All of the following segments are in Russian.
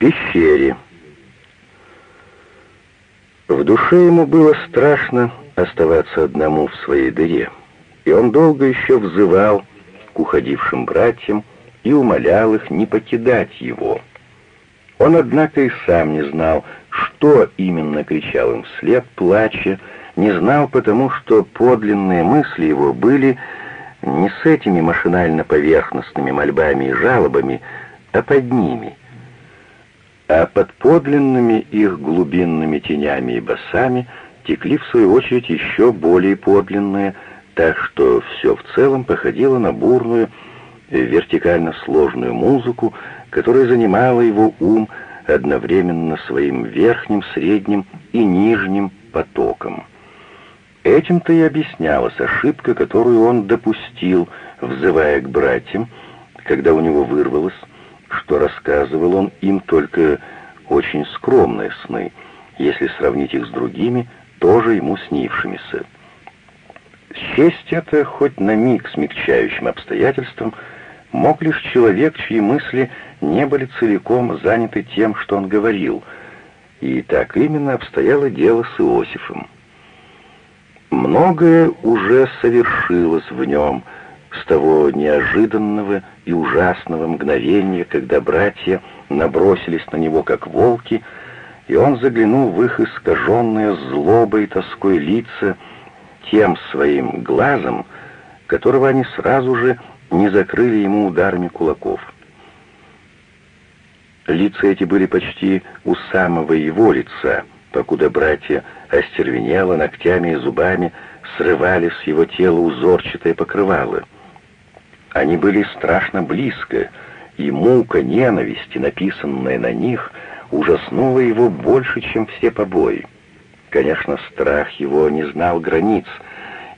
пещере. В душе ему было страшно оставаться одному в своей дыре, и он долго еще взывал к уходившим братьям и умолял их не покидать его. Он, однако, и сам не знал, что именно кричал им вслед, плача, не знал потому, что подлинные мысли его были не с этими машинально-поверхностными мольбами и жалобами, а под ними. А под подлинными их глубинными тенями и басами текли, в свою очередь, еще более подлинные, так что все в целом походило на бурную, вертикально сложную музыку, которая занимала его ум одновременно своим верхним, средним и нижним потоком. Этим-то и объяснялась ошибка, которую он допустил, взывая к братьям, когда у него вырвалось, что рассказывал он им только очень скромные сны, если сравнить их с другими, тоже ему снившимися. Счесть это хоть на миг смягчающим обстоятельством мог лишь человек, чьи мысли не были целиком заняты тем, что он говорил, и так именно обстояло дело с Иосифом. Многое уже совершилось в нем с того неожиданного и ужасного мгновения, когда братья набросились на него как волки, и он заглянул в их искаженные злобой и тоской лица тем своим глазом, которого они сразу же не закрыли ему ударами кулаков. Лица эти были почти у самого его лица, покуда братья остервенело ногтями и зубами срывали с его тела узорчатое покрывало. Они были страшно близко, и мука ненависти, написанная на них, ужаснула его больше, чем все побои. Конечно, страх его не знал границ,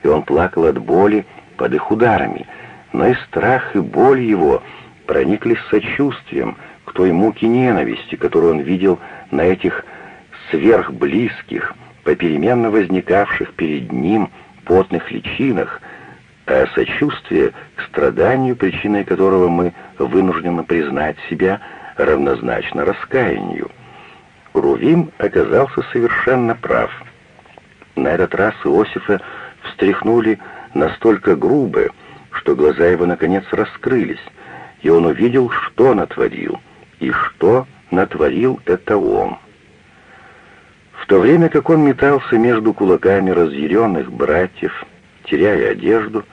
и он плакал от боли под их ударами, но и страх, и боль его прониклись сочувствием к той муке ненависти, которую он видел на этих сверхблизких, попеременно возникавших перед ним потных личинах, а сочувствие к страданию, причиной которого мы вынуждены признать себя, равнозначно раскаянию. Рувим оказался совершенно прав. На этот раз Иосифа встряхнули настолько грубо, что глаза его наконец раскрылись, и он увидел, что натворил, и что натворил это он. В то время как он метался между кулаками разъяренных братьев, теряя одежду,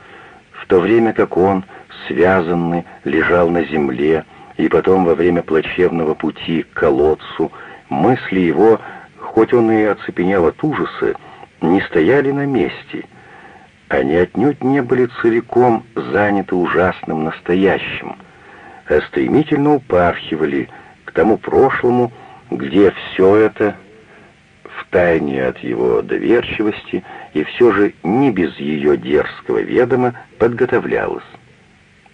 то время как он, связанный, лежал на земле, и потом во время плачевного пути к колодцу, мысли его, хоть он и оцепенел от ужаса, не стояли на месте. Они отнюдь не были целиком заняты ужасным настоящим, а стремительно упархивали к тому прошлому, где все это втайне от его доверчивости и все же не без ее дерзкого ведома подготовлялась.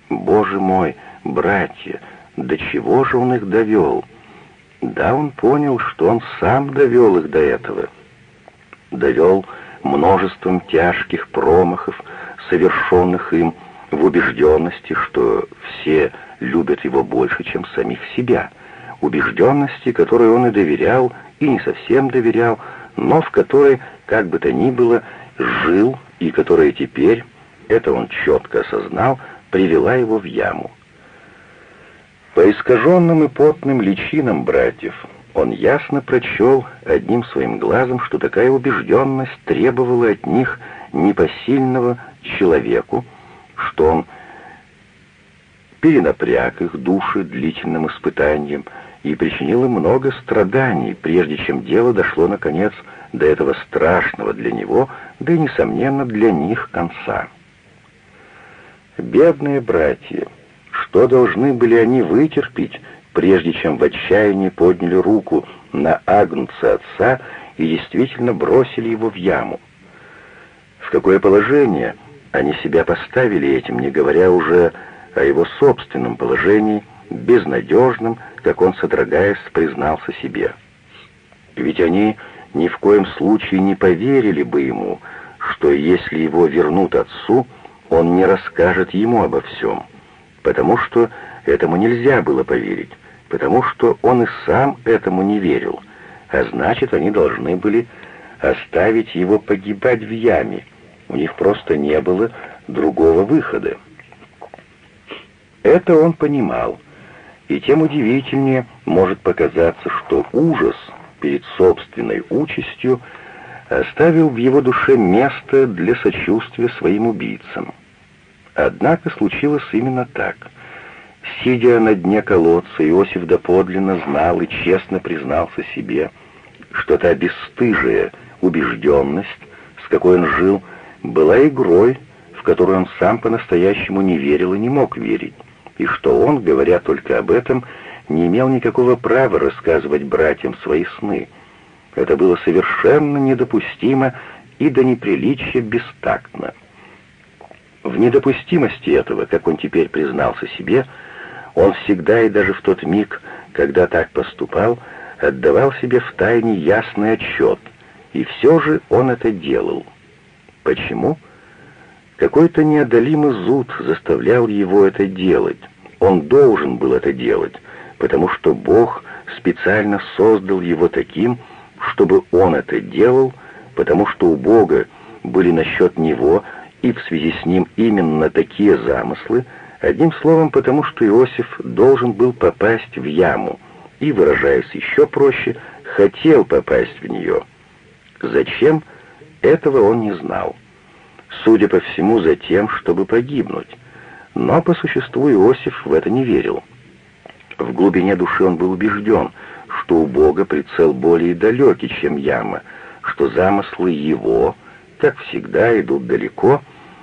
Боже мой, братья, до чего же он их довел? Да, он понял, что он сам довел их до этого. Довел множеством тяжких промахов, совершенных им в убежденности, что все любят его больше, чем самих себя, убежденности, которой он и доверял, и не совсем доверял, но в которой, как бы то ни было, жил и которая теперь, это он четко осознал, привела его в яму. По искаженным и потным личинам братьев он ясно прочел одним своим глазом, что такая убежденность требовала от них непосильного человеку, что он перенапряг их души длительным испытанием, и причинил им много страданий, прежде чем дело дошло, наконец, до этого страшного для него, да и, несомненно, для них конца. Бедные братья, что должны были они вытерпеть, прежде чем в отчаянии подняли руку на агнца отца и действительно бросили его в яму? В какое положение они себя поставили этим, не говоря уже о его собственном положении, безнадежном, как он, содрогаясь, признался себе. Ведь они ни в коем случае не поверили бы ему, что если его вернут отцу, он не расскажет ему обо всем, потому что этому нельзя было поверить, потому что он и сам этому не верил, а значит, они должны были оставить его погибать в яме. У них просто не было другого выхода. Это он понимал, и тем удивительнее может показаться, что ужас перед собственной участью оставил в его душе место для сочувствия своим убийцам. Однако случилось именно так. Сидя на дне колодца, Иосиф доподлинно знал и честно признался себе, что та бесстыжая убежденность, с какой он жил, была игрой, в которую он сам по-настоящему не верил и не мог верить, и что он, говоря только об этом, не имел никакого права рассказывать братьям свои сны. Это было совершенно недопустимо и до неприличия бестактно. В недопустимости этого, как он теперь признался себе, он всегда и даже в тот миг, когда так поступал, отдавал себе в тайне ясный отчет, и все же он это делал. Почему? Какой-то неодолимый зуд заставлял его это делать. Он должен был это делать, потому что Бог специально создал его таким, чтобы он это делал, потому что у Бога были насчет него и в связи с ним именно такие замыслы, одним словом, потому что Иосиф должен был попасть в яму и, выражаясь еще проще, хотел попасть в нее. Зачем? Этого он не знал. Судя по всему, за тем, чтобы погибнуть. Но по существу Иосиф в это не верил. В глубине души он был убежден, что у Бога прицел более далекий, чем яма, что замыслы его, как всегда, идут далеко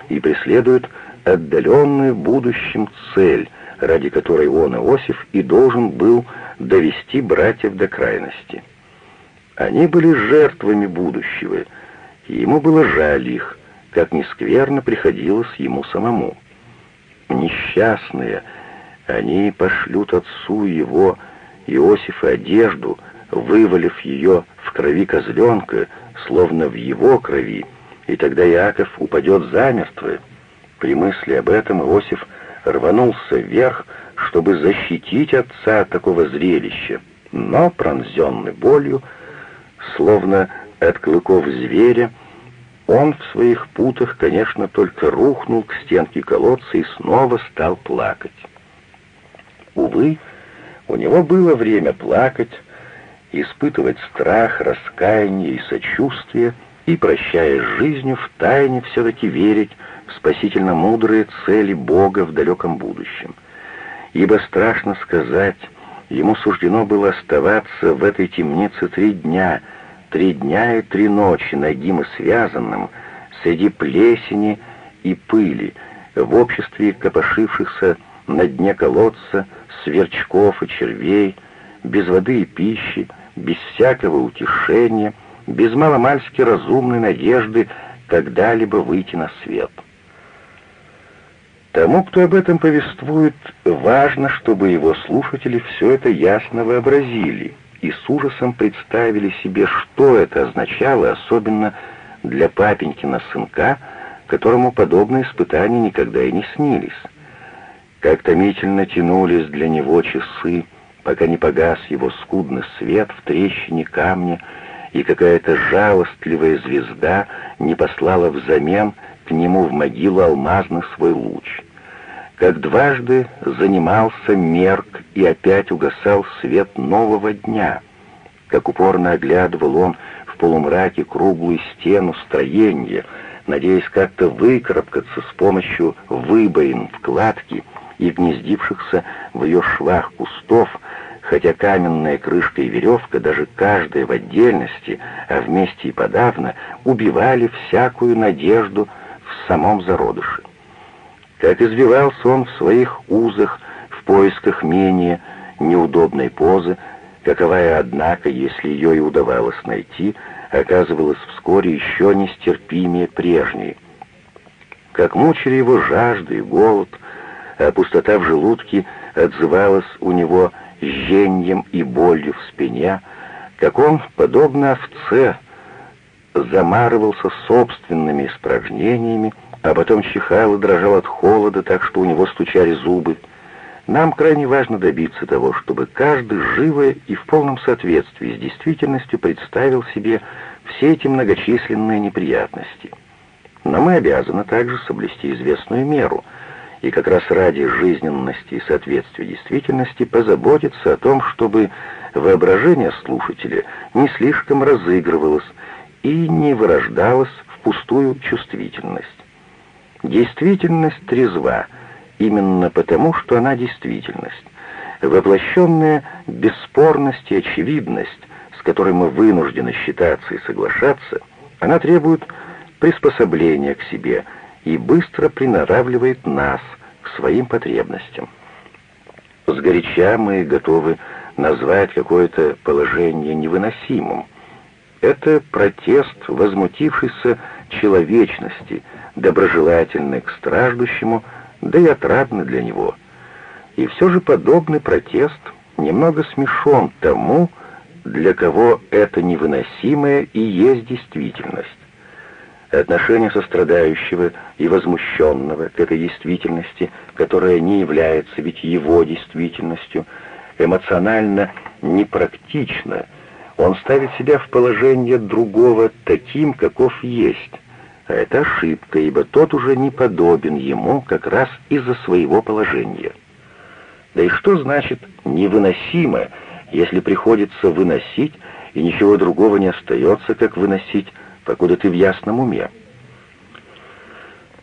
и преследуют отдаленную в будущем цель, ради которой он, Иосиф, и должен был довести братьев до крайности. Они были жертвами будущего, и ему было жаль их, как ни скверно приходилось ему самому. Несчастные, они пошлют отцу его, Иосифа, одежду, вывалив ее в крови козленка, словно в его крови, и тогда Иаков упадет замертво. При мысли об этом Иосиф рванулся вверх, чтобы защитить отца от такого зрелища, но, пронзенный болью, словно от клыков зверя, он в своих путах, конечно, только рухнул к стенке колодца и снова стал плакать. Увы, у него было время плакать, испытывать страх, раскаяние и сочувствие, и, прощаясь с жизнью, втайне все-таки верить в спасительно мудрые цели Бога в далеком будущем. Ибо страшно сказать, ему суждено было оставаться в этой темнице три дня, три дня и три ночи нагим и связанным, среди плесени и пыли, в обществе копошившихся на дне колодца сверчков и червей, без воды и пищи, без всякого утешения, без маломальски разумной надежды когда-либо выйти на свет. Тому, кто об этом повествует, важно, чтобы его слушатели все это ясно вообразили и с ужасом представили себе, что это означало, особенно для папенькина сынка, которому подобные испытания никогда и не снились. Как томительно тянулись для него часы, пока не погас его скудный свет в трещине камня, и какая-то жалостливая звезда не послала взамен к нему в могилу алмазный свой луч. Как дважды занимался мерк и опять угасал свет нового дня, как упорно оглядывал он в полумраке круглую стену строения, надеясь как-то выкарабкаться с помощью выбоин в кладке, и гнездившихся в ее швах кустов, хотя каменная крышка и веревка, даже каждая в отдельности, а вместе и подавно, убивали всякую надежду в самом зародыше. Как извивался он в своих узах, в поисках менее неудобной позы, каковая, однако, если ее и удавалось найти, оказывалась вскоре еще нестерпимее прежней. Как мучили его жажда и голод, а пустота в желудке отзывалась у него жжением и болью в спине, как он, подобно овце, замарывался собственными испражнениями, а потом чихал и дрожал от холода, так что у него стучали зубы. Нам крайне важно добиться того, чтобы каждый живо и в полном соответствии с действительностью представил себе все эти многочисленные неприятности. Но мы обязаны также соблюсти известную меру, и как раз ради жизненности и соответствия действительности позаботиться о том, чтобы воображение слушателя не слишком разыгрывалось и не вырождалось в пустую чувствительность. Действительность трезва — именно потому, что она действительность. Воплощенная бесспорность и очевидность, с которой мы вынуждены считаться и соглашаться, она требует приспособления к себе и быстро приноравливает нас к своим потребностям. Сгоряча мы готовы назвать какое-то положение невыносимым. Это протест возмутившейся человечности, доброжелательный к страждущему, да и отрадно для него. И все же подобный протест немного смешон тому, для кого это невыносимое и есть действительность. Отношение сострадающего и возмущенного к этой действительности, которая не является ведь его действительностью, эмоционально непрактично, он ставит себя в положение другого таким, каков есть, а это ошибка, ибо тот уже не подобен ему как раз из-за своего положения. Да и что значит «невыносимо», если приходится выносить, и ничего другого не остается, как выносить, покуда ты в ясном уме?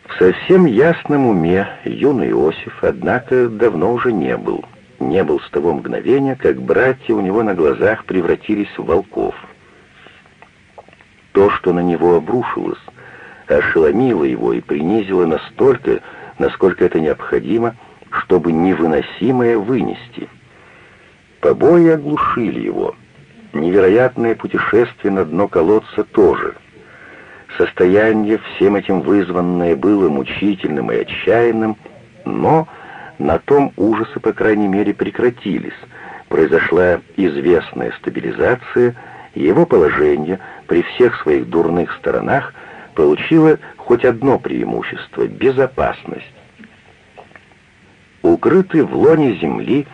В совсем ясном уме юный Иосиф, однако, давно уже не был. Не был с того мгновения, как братья у него на глазах превратились в волков. То, что на него обрушилось, ошеломила его и принизила настолько, насколько это необходимо, чтобы невыносимое вынести. Побои оглушили его. Невероятное путешествие на дно колодца тоже. Состояние, всем этим вызванное, было мучительным и отчаянным, но на том ужасы, по крайней мере, прекратились. Произошла известная стабилизация, и его положение при всех своих дурных сторонах – получила хоть одно преимущество — безопасность. Укрытый в лоне земли,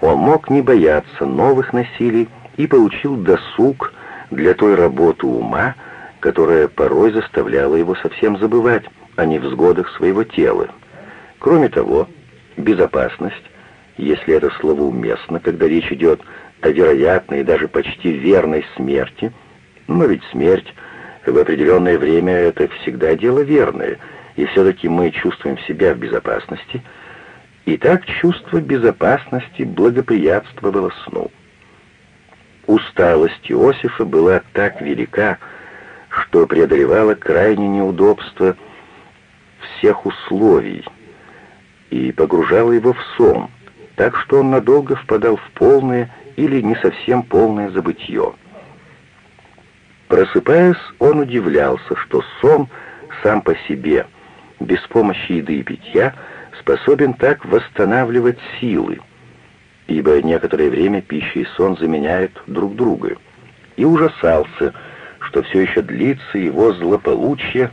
он мог не бояться новых насилий и получил досуг для той работы ума, которая порой заставляла его совсем забывать о невзгодах своего тела. Кроме того, безопасность, если это слово уместно, когда речь идет о вероятной и даже почти верной смерти, но ведь смерть в определенное время это всегда дело верное, и все-таки мы чувствуем себя в безопасности. И так чувство безопасности благоприятствовало сну. Усталость Иосифа была так велика, что преодолевала крайнее неудобство всех условий и погружала его в сон, так что он надолго впадал в полное или не совсем полное забытье. Просыпаясь, он удивлялся, что сон сам по себе, без помощи еды и питья, способен так восстанавливать силы, ибо некоторое время пища и сон заменяют друг друга, и ужасался, что все еще длится его злополучие,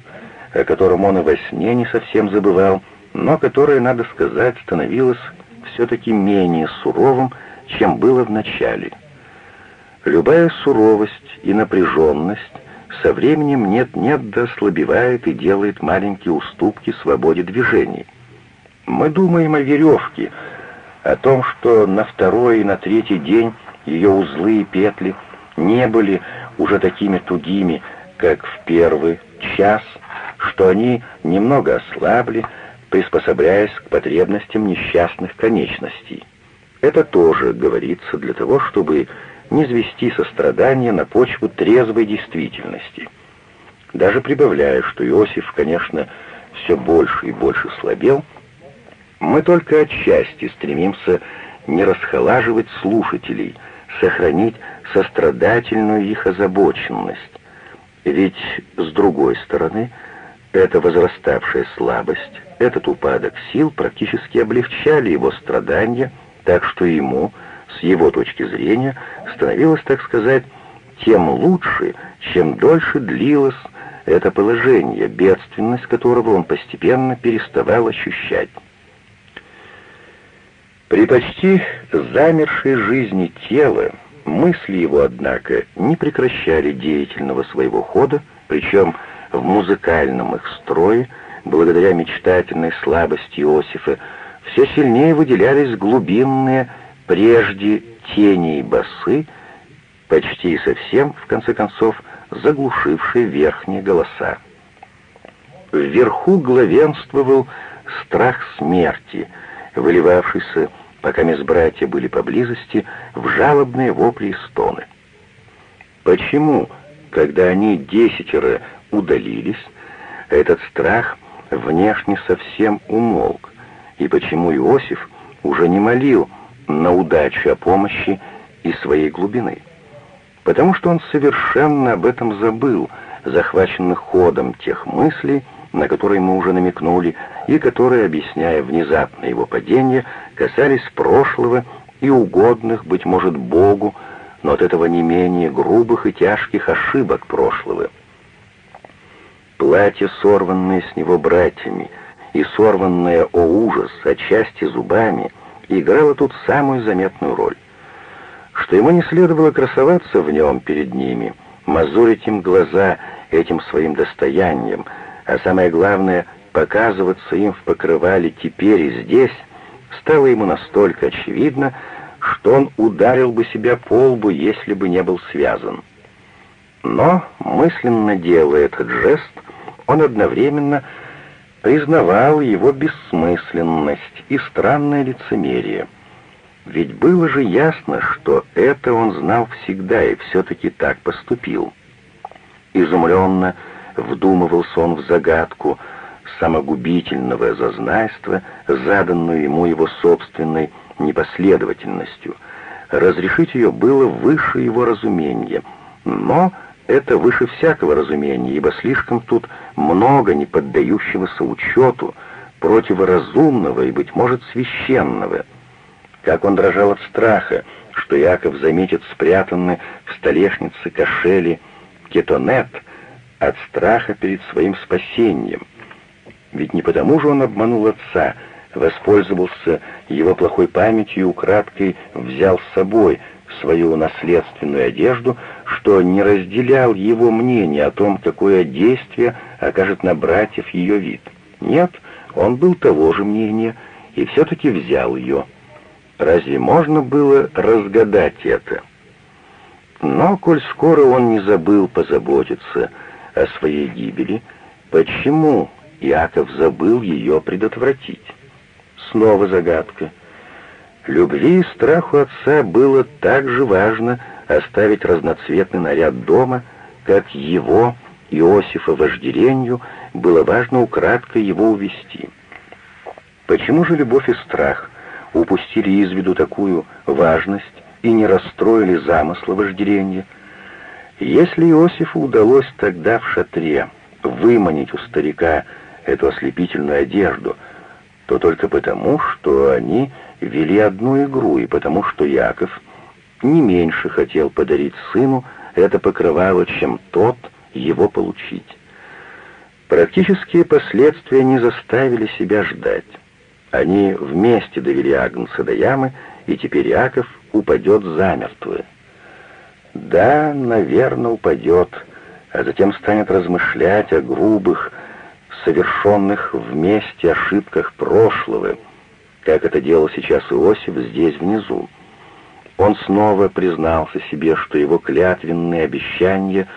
о котором он и во сне не совсем забывал, но которое, надо сказать, становилось все-таки менее суровым, чем было в начале. Любая суровость и напряженность со временем нет-нет да ослабевает и делает маленькие уступки свободе движений. Мы думаем о веревке, о том, что на второй и на третий день ее узлы и петли не были уже такими тугими, как в первый час, что они немного ослабли, приспособляясь к потребностям несчастных конечностей. Это тоже говорится для того, чтобы не звести сострадания на почву трезвой действительности. Даже прибавляя, что Иосиф, конечно, все больше и больше слабел, мы только отчасти стремимся не расхолаживать слушателей, сохранить сострадательную их озабоченность. Ведь, с другой стороны, эта возраставшая слабость, этот упадок сил практически облегчали его страдания, так что ему – с его точки зрения, становилось, так сказать, тем лучше, чем дольше длилось это положение, бедственность которого он постепенно переставал ощущать. При почти замершей жизни тела мысли его, однако, не прекращали деятельного своего хода, причем в музыкальном их строе, благодаря мечтательной слабости Иосифа, все сильнее выделялись глубинные, прежде тени и басы, почти совсем, в конце концов, заглушившие верхние голоса. Вверху главенствовал страх смерти, выливавшийся пока мисс братья были поблизости, в жалобные вопли и стоны. Почему, когда они десятеро удалились, этот страх внешне совсем умолк, и почему Иосиф уже не молил на удачу о помощи из своей глубины? Потому что он совершенно об этом забыл, захваченный ходом тех мыслей, на которые мы уже намекнули, и которые, объясняя внезапно его падение, касались прошлого и угодных, быть может, Богу, но от этого не менее грубых и тяжких ошибок прошлого. Платье, сорванное с него братьями, и сорванное, о ужас, отчасти зубами, играло тут самую заметную роль. Что ему не следовало красоваться в нем перед ними, мозолить им глаза этим своим достоянием — а самое главное, показываться им в покрывале теперь и здесь, стало ему настолько очевидно, что он ударил бы себя по лбу, если бы не был связан. Но, мысленно делая этот жест, он одновременно признавал его бессмысленность и странное лицемерие. Ведь было же ясно, что это он знал всегда и все-таки так поступил. Изумленно, вдумывался он в загадку самогубительного зазнайства, заданную ему его собственной непоследовательностью. Разрешить ее было выше его разумения, но это выше всякого разумения, ибо слишком тут много не поддающегося учету, противоразумного и, быть может, священного. Как он дрожал от страха, что Яков заметит спрятанный в столешнице кошели кетонет — от страха перед своим спасением. Ведь не потому же он обманул отца, воспользовался его плохой памятью и украдкой взял с собой свою наследственную одежду, что не разделял его мнение о том, какое действие окажет на братьев ее вид. Нет, он был того же мнения и все-таки взял ее. Разве можно было разгадать это? Но, коль скоро он не забыл позаботиться о своей гибели, почему Иаков забыл ее предотвратить? Снова загадка. Любви и страху отца было так же важно оставить разноцветный наряд дома, как его, Иосифа, вожделению, было важно украдкой его увести. Почему же любовь и страх упустили из виду такую важность и не расстроили замысла вожделения? Если Иосифу удалось тогда в шатре выманить у старика эту ослепительную одежду, то только потому, что они вели одну игру, и потому что Яков не меньше хотел подарить сыну это покрывало, чем тот его получить. Практические последствия не заставили себя ждать. Они вместе довели Агнца до ямы, и теперь Яков упадет замертво. Да, наверное, упадет, а затем станет размышлять о грубых, совершенных вместе ошибках прошлого, как это делал сейчас Иосиф здесь внизу. Он снова признался себе, что его клятвенные обещания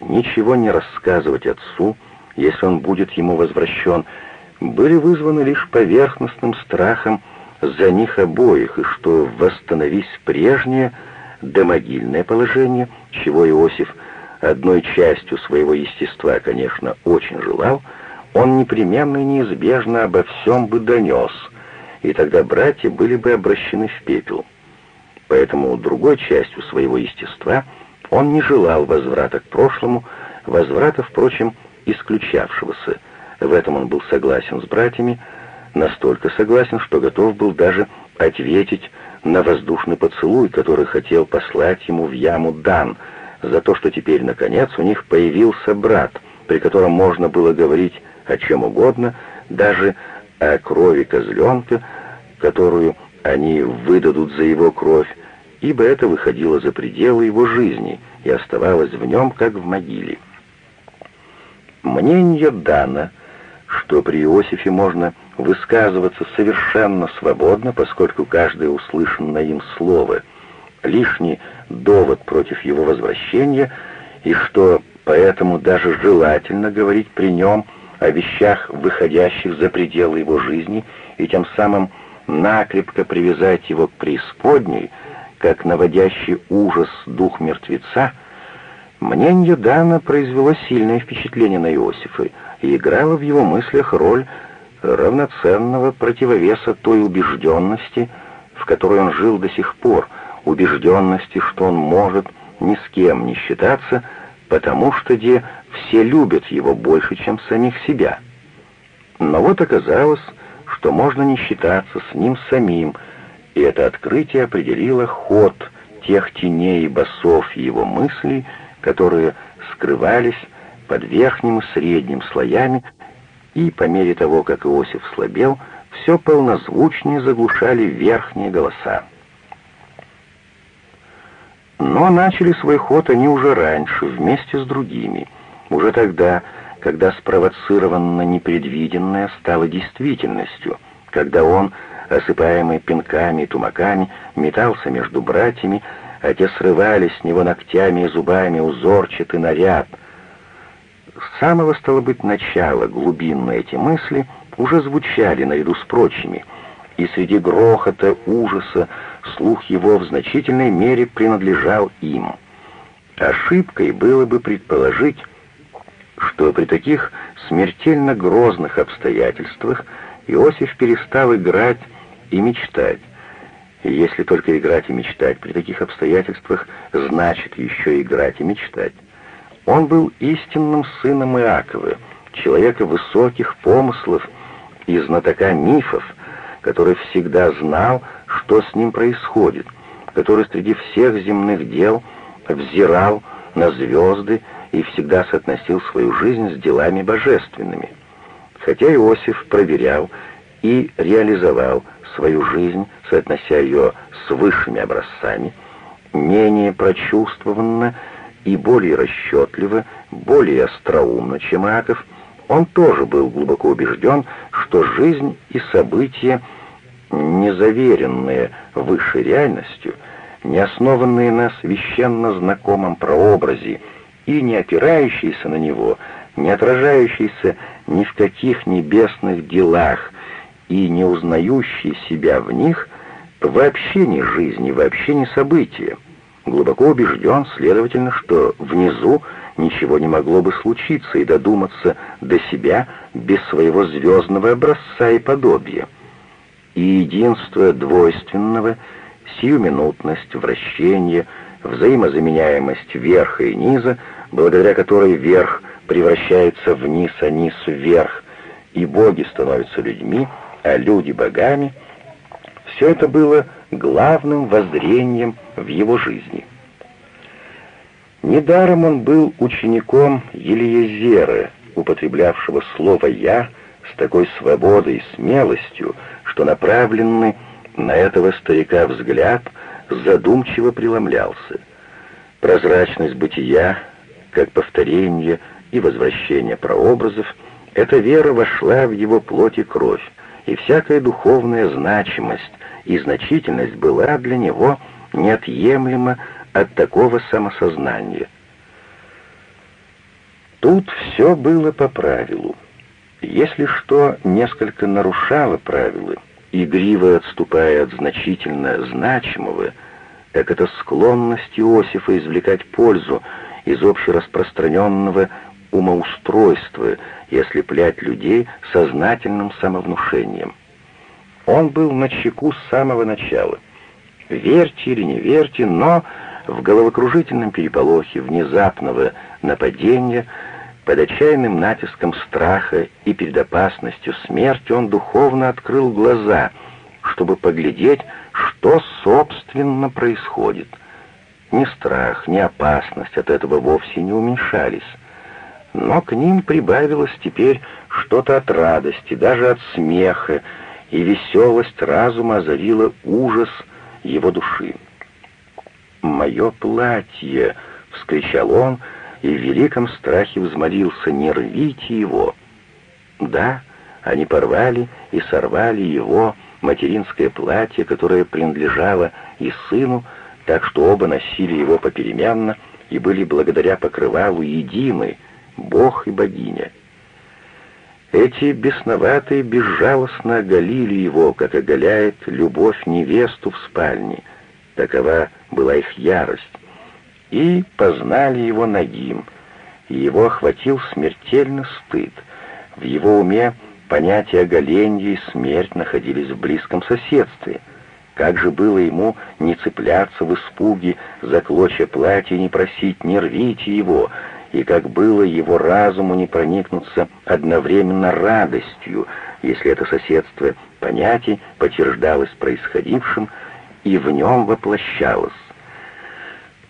ничего не рассказывать отцу, если он будет ему возвращен, были вызваны лишь поверхностным страхом за них обоих, и что восстановись прежнее — домогильное положение, чего Иосиф одной частью своего естества, конечно, очень желал, он непременно и неизбежно обо всем бы донес, и тогда братья были бы обращены в пепел. Поэтому другой частью своего естества он не желал возврата к прошлому, возврата, впрочем, исключавшегося. В этом он был согласен с братьями, настолько согласен, что готов был даже ответить на воздушный поцелуй, который хотел послать ему в яму Дан, за то, что теперь, наконец, у них появился брат, при котором можно было говорить о чем угодно, даже о крови козленка, которую они выдадут за его кровь, ибо это выходило за пределы его жизни и оставалось в нем, как в могиле. Мнение Дана, что при Иосифе можно высказываться совершенно свободно, поскольку каждое услышанное им слово — лишний довод против его возвращения, и что поэтому даже желательно говорить при нем о вещах, выходящих за пределы его жизни, и тем самым накрепко привязать его к преисподней, как наводящий ужас дух мертвеца, мнение Дана произвело сильное впечатление на Иосифа и играло в его мыслях роль равноценного противовеса той убежденности, в которой он жил до сих пор, убежденности, что он может ни с кем не считаться, потому что где все любят его больше, чем самих себя. Но вот оказалось, что можно не считаться с ним самим, и это открытие определило ход тех теней и басов его мыслей, которые скрывались под верхним и средним слоями, и по мере того, как Иосиф слабел, все полнозвучнее заглушали верхние голоса. Но начали свой ход они уже раньше, вместе с другими. Уже тогда, когда спровоцированно непредвиденное стало действительностью, когда он, осыпаемый пинками и тумаками, метался между братьями, а те срывали с него ногтями и зубами узорчатый наряд. С самого, стало быть, начала глубинные эти мысли уже звучали наряду с прочими, и среди грохота, ужаса, слух его в значительной мере принадлежал им. Ошибкой было бы предположить, что при таких смертельно грозных обстоятельствах Иосиф перестал играть и мечтать. Если только играть и мечтать при таких обстоятельствах, значит еще играть и мечтать. Он был истинным сыном Иакова, человека высоких помыслов и знатока мифов, который всегда знал, что с ним происходит, который среди всех земных дел взирал на звезды и всегда соотносил свою жизнь с делами божественными. Хотя Иосиф проверял и реализовал свою жизнь, соотнося ее с высшими образцами, менее прочувствованно и более расчетливо, более остроумно, чем Иаков, он тоже был глубоко убежден, что жизнь и события, не заверенные высшей реальностью, не основанные на священно знакомом прообразе и не опирающиеся на него, не отражающиеся ни в каких небесных делах и не узнающие себя в них, вообще не жизни, вообще не события. Глубоко убежден, следовательно, что внизу ничего не могло бы случиться и додуматься до себя без своего звездного образца и подобия. И единство двойственного, сиюминутность, вращение, взаимозаменяемость верха и низа — благодаря которой верх превращается в низ, а низ вверх, и боги становятся людьми, а люди богами, все это было главным воззрением в его жизни. Недаром он был учеником Елиезера, употреблявшего слово «я» с такой свободой и смелостью, что направленный на этого старика взгляд задумчиво преломлялся. Прозрачность бытия как повторение и возвращение прообразов, эта вера вошла в его плоть и кровь, и всякая духовная значимость и значительность была для него неотъемлема от такого самосознания. Тут все было по правилу. Если что несколько нарушало правила, игриво отступая от значительно значимого, так это склонность Иосифа извлекать пользу из общераспространенного умоустройства и ослеплять людей сознательным самовнушением. Он был на чеку с самого начала. Верьте или не верьте, но в головокружительном переполохе внезапного нападения, под отчаянным натиском страха и перед опасностью смерти он духовно открыл глаза, чтобы поглядеть, что собственно происходит — ни страх, ни опасность от этого вовсе не уменьшались. Но к ним прибавилось теперь что-то от радости, даже от смеха, и веселость разума озарила ужас его души. «Мое платье!» — вскричал он, и в великом страхе взмолился, «не рвите его!» Да, они порвали и сорвали его материнское платье, которое принадлежало и сыну, так что оба носили его попеременно и были благодаря покрывалу едины, Бог и богиня. Эти бесноватые безжалостно оголили его, как оголяет любовь невесту в спальне. Такова была их ярость. И познали его нагим, и его охватил смертельный стыд. В его уме понятия оголения и смерть находились в близком соседстве. Как же было ему не цепляться в испуге за клочья платья и не просить «не рвите его», и как было его разуму не проникнуться одновременно радостью, если это соседство понятий подтверждалось происходившим и в нем воплощалось.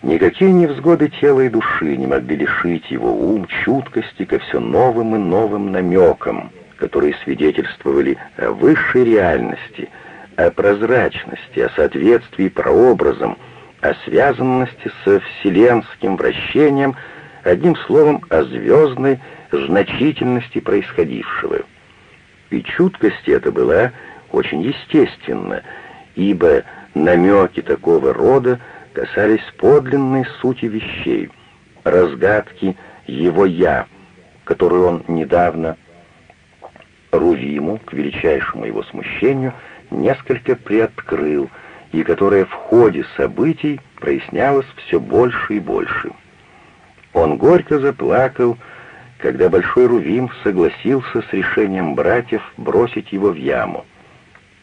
Никакие невзгоды тела и души не могли лишить его ум чуткости ко все новым и новым намекам, которые свидетельствовали о высшей реальности, о прозрачности, о соответствии прообразам, о связанности со вселенским вращением — одним словом, о звездной значительности происходившего. И чуткость эта была очень естественна, ибо намеки такого рода касались подлинной сути вещей, разгадки его «я», которую он недавно Рувиму, к величайшему его смущению, несколько приоткрыл, и которая в ходе событий прояснялась все больше и больше. Он горько заплакал, когда Большой Рувим согласился с решением братьев бросить его в яму.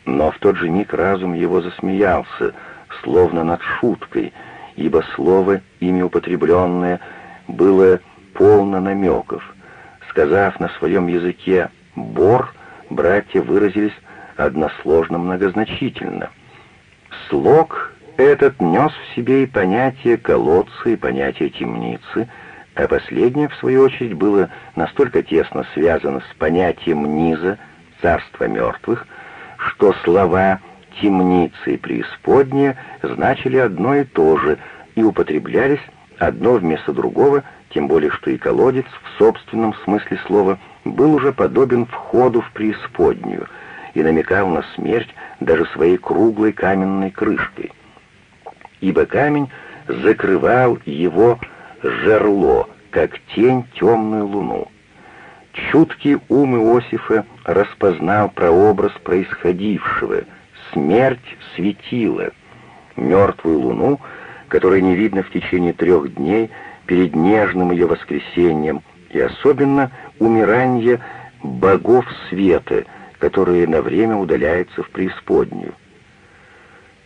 Но в тот же миг разум его засмеялся, словно над шуткой, ибо слово, ими употребленное, было полно намеков. Сказав на своем языке «бор», братья выразились односложно многозначительно. Слог этот нес в себе и понятие колодца, и понятие темницы, а последнее, в свою очередь, было настолько тесно связано с понятием низа, царства мертвых, что слова «темница» и «преисподняя» значили одно и то же и употреблялись одно вместо другого, тем более что и колодец в собственном смысле слова был уже подобен входу в преисподнюю и намекал на смерть даже своей круглой каменной крышкой. Ибо камень закрывал его жерло, как тень темную луну. Чуткий ум Иосифа распознал прообраз происходившего, смерть светила, мертвую луну, которой не видно в течение трех дней перед нежным ее воскресением, и особенно умирание богов света, которые на время удаляются в преисподнюю.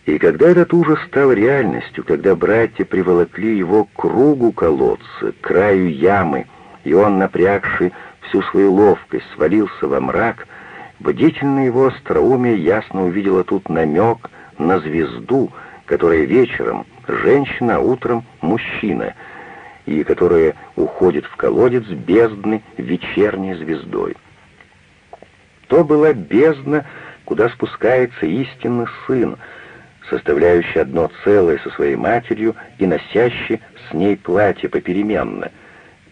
И когда этот ужас стал реальностью, когда братья приволокли его к кругу колодца, к краю ямы, и он, напрягший всю свою ловкость, свалился во мрак, бдительное его остроумие ясно увидело тут намек на звезду, которая вечером женщина, а утром мужчина, и которая уходит в колодец бездны вечерней звездой. То была бездна, куда спускается истинный сын, составляющий одно целое со своей матерью и носящий с ней платье попеременно,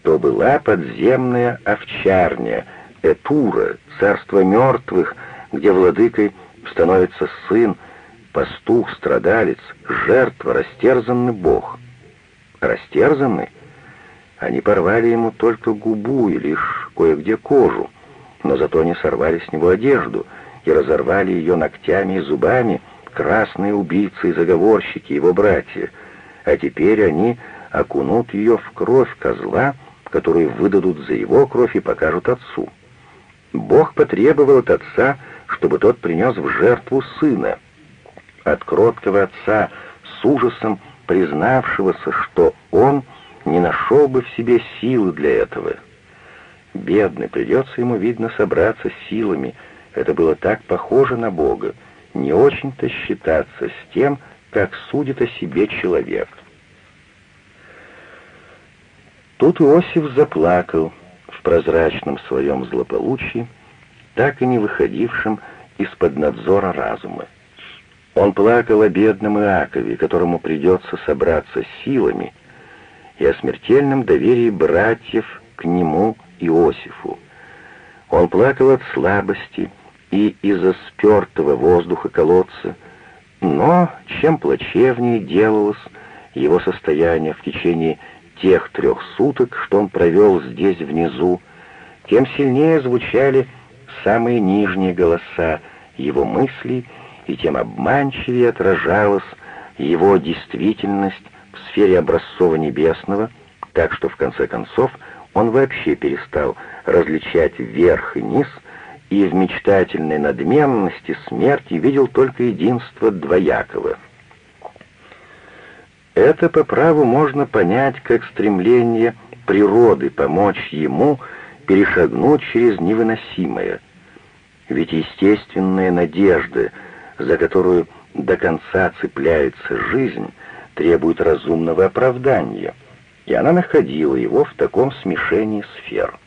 то была подземная овчарня, Этура, царство мертвых, где владыкой становится сын, пастух, страдалец, жертва, растерзанный бог. Растерзанный? Они порвали ему только губу и лишь кое-где кожу, но зато не сорвали с него одежду и разорвали ее ногтями и зубами, красные убийцы и заговорщики, его братья, а теперь они окунут ее в кровь козла, которую выдадут за его кровь и покажут отцу. Бог потребовал от отца, чтобы тот принес в жертву сына. От кроткого отца, с ужасом признавшегося, что он не нашел бы в себе силы для этого. Бедный, придется ему, видно, собраться силами. Это было так похоже на Бога не очень-то считаться с тем, как судит о себе человек. Тут Иосиф заплакал в прозрачном своем злополучии, так и не выходившем из-под надзора разума. Он плакал о бедном Иакове, которому придется собраться силами, и о смертельном доверии братьев к нему Иосифу. Он плакал от слабости и из-за спертого воздуха колодца, но чем плачевнее делалось его состояние в течение тех трех суток, что он провел здесь внизу, тем сильнее звучали самые нижние голоса его мыслей, и тем обманчивее отражалась его действительность в сфере образцова небесного, так что в конце концов он вообще перестал различать верх и низ, и в мечтательной надменности смерти видел только единство двоякого. Это по праву можно понять как стремление природы помочь ему перешагнуть через невыносимое. Ведь естественная надежда, за которую до конца цепляется жизнь, требует разумного оправдания, и она находила его в таком смешении сфер.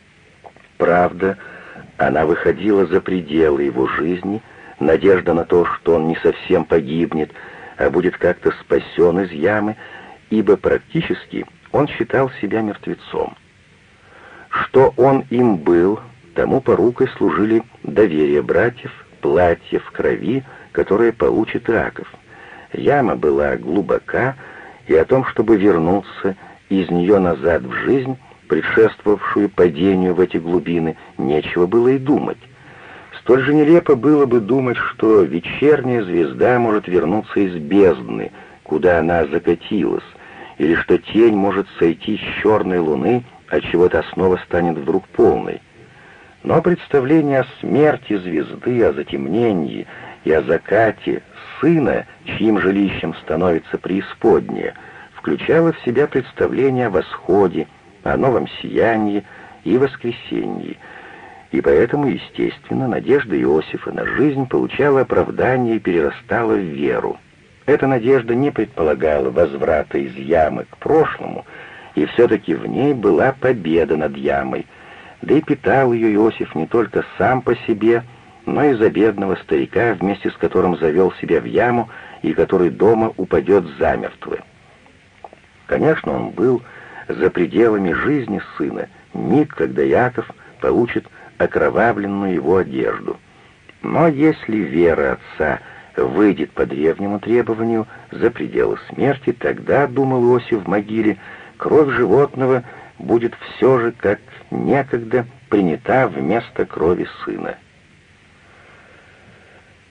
Правда, она выходила за пределы его жизни, надежда на то, что он не совсем погибнет, а будет как-то спасен из ямы, ибо практически он считал себя мертвецом. Что он им был, тому порукой служили доверие братьев, платье в крови, которое получит Иаков. Яма была глубока, и о том, чтобы вернуться из нее назад в жизнь, предшествовавшую падению в эти глубины, нечего было и думать. Столь же нелепо было бы думать, что вечерняя звезда может вернуться из бездны, куда она закатилась, или что тень может сойти с черной луны, отчего та снова станет вдруг полной. Но представление о смерти звезды, о затемнении и о закате сына, чьим жилищем становится преисподняя, включало в себя представление о восходе, о новом сиянии и воскресении, и поэтому, естественно, надежда Иосифа на жизнь получала оправдание и перерастала в веру. Эта надежда не предполагала возврата из ямы к прошлому, и все-таки в ней была победа над ямой, да и питал ее Иосиф не только сам по себе, но и за бедного старика, вместе с которым завел себя в яму и который дома упадет замертво. Конечно, он был за пределами жизни сына, миг, когда Яков получит окровавленную его одежду. Но если вера отца выйдет по древнему требованию за пределы смерти, тогда, думал Иосиф в могиле, кровь животного будет все же, как некогда, принята вместо крови сына.